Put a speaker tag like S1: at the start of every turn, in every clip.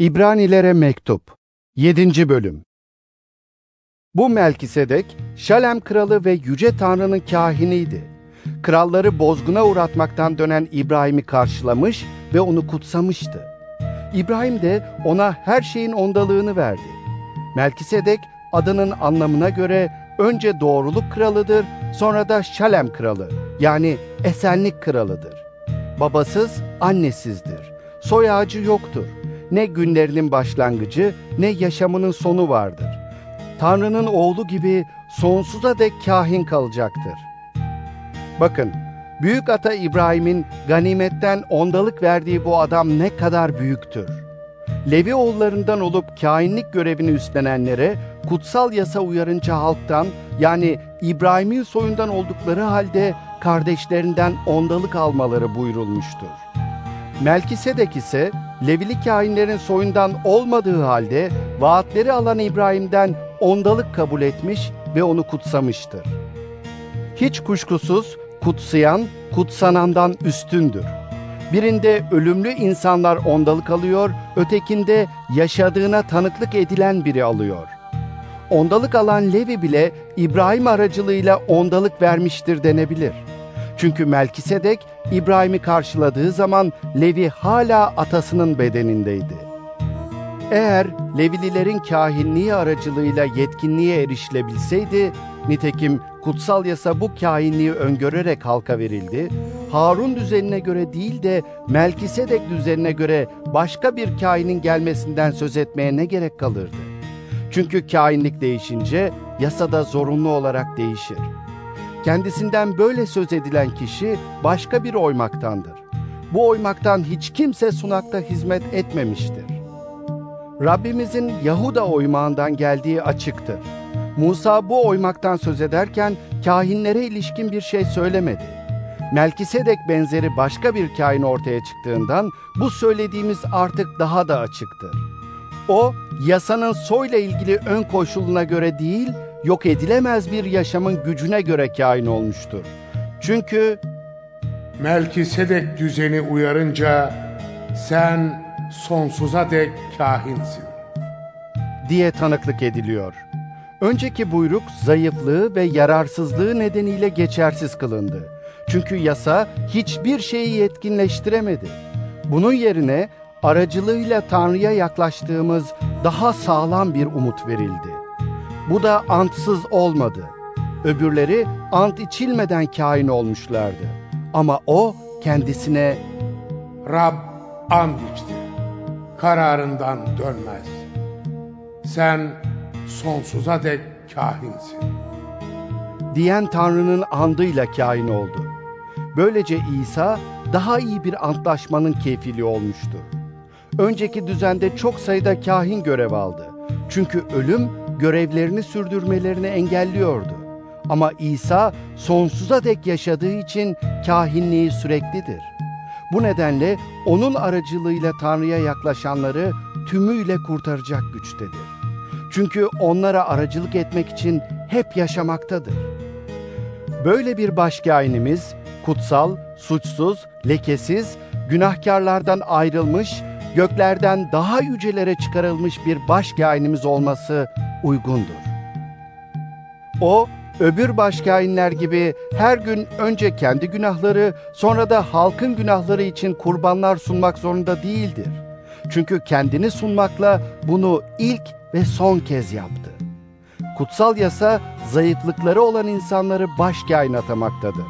S1: İbranilere Mektup 7. Bölüm Bu Melkisedek, Şalem kralı ve Yüce Tanrı'nın kahiniydi. Kralları bozguna uğratmaktan dönen İbrahim'i karşılamış ve onu kutsamıştı. İbrahim de ona her şeyin ondalığını verdi. Melkisedek adının anlamına göre önce doğruluk kralıdır, sonra da Şalem kralı yani esenlik kralıdır. Babasız, annesizdir. Soy ağacı yoktur ne günlerinin başlangıcı ne yaşamının sonu vardır. Tanrı'nın oğlu gibi sonsuza dek kahin kalacaktır. Bakın, büyük ata İbrahim'in ganimetten ondalık verdiği bu adam ne kadar büyüktür. Levi oğullarından olup kainlik görevini üstlenenlere kutsal yasa uyarınca halktan yani İbrahim'in soyundan oldukları halde kardeşlerinden ondalık almaları buyurulmuştur. Melkisedek ise Levili kahinlerin soyundan olmadığı halde vaatleri alan İbrahim'den ondalık kabul etmiş ve onu kutsamıştır. Hiç kuşkusuz kutsayan kutsanandan üstündür. Birinde ölümlü insanlar ondalık alıyor, ötekinde yaşadığına tanıklık edilen biri alıyor. Ondalık alan Levi bile İbrahim aracılığıyla ondalık vermiştir denebilir. Çünkü Melkisedek İbrahim'i karşıladığı zaman Levi hala atasının bedenindeydi. Eğer Levililerin kahinliği aracılığıyla yetkinliğe erişilebilseydi, nitekim kutsal yasa bu kahinliği öngörerek halka verildi, Harun düzenine göre değil de Melkisedek düzenine göre başka bir kahinin gelmesinden söz etmeye ne gerek kalırdı? Çünkü kahinlik değişince yasada zorunlu olarak değişir. Kendisinden böyle söz edilen kişi başka bir oymaktandır. Bu oymaktan hiç kimse sunakta hizmet etmemiştir. Rabbimizin Yahuda oymağından geldiği açıktır. Musa bu oymaktan söz ederken kahinlere ilişkin bir şey söylemedi. Melkisedek benzeri başka bir kahin ortaya çıktığından bu söylediğimiz artık daha da açıktır. O, yasanın soyla ilgili ön koşuluna göre değil, yok edilemez bir yaşamın gücüne göre kain olmuştur. Çünkü
S2: Melkisedek düzeni uyarınca sen sonsuza dek kahinsin
S1: diye tanıklık ediliyor. Önceki buyruk zayıflığı ve yararsızlığı nedeniyle geçersiz kılındı. Çünkü yasa hiçbir şeyi yetkinleştiremedi. Bunun yerine aracılığıyla Tanrı'ya yaklaştığımız daha sağlam bir umut verildi. Bu da antsız olmadı. Öbürleri ant içilmeden kain olmuşlardı. Ama o kendisine
S2: Rab and içti. Kararından dönmez. Sen sonsuza dek kahinsin.
S1: diyen Tanrı'nın andıyla kain oldu. Böylece İsa daha iyi bir antlaşmanın kefili olmuştu. Önceki düzende çok sayıda kahin görev aldı. Çünkü ölüm görevlerini sürdürmelerini engelliyordu. Ama İsa sonsuza dek yaşadığı için kahinliği süreklidir. Bu nedenle onun aracılığıyla Tanrı'ya yaklaşanları tümüyle kurtaracak güçtedir. Çünkü onlara aracılık etmek için hep yaşamaktadır. Böyle bir başkâhinimiz kutsal, suçsuz, lekesiz, günahkarlardan ayrılmış, göklerden daha yücelere çıkarılmış bir başkâhinimiz olması uygundur. O, öbür başkâhinler gibi her gün önce kendi günahları, sonra da halkın günahları için kurbanlar sunmak zorunda değildir. Çünkü kendini sunmakla bunu ilk ve son kez yaptı. Kutsal yasa zayıflıkları olan insanları başkâhin atamaktadır.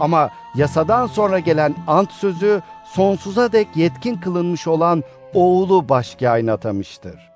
S1: Ama yasadan sonra gelen ant sözü sonsuza dek yetkin kılınmış olan oğlu başkâhin atamıştır.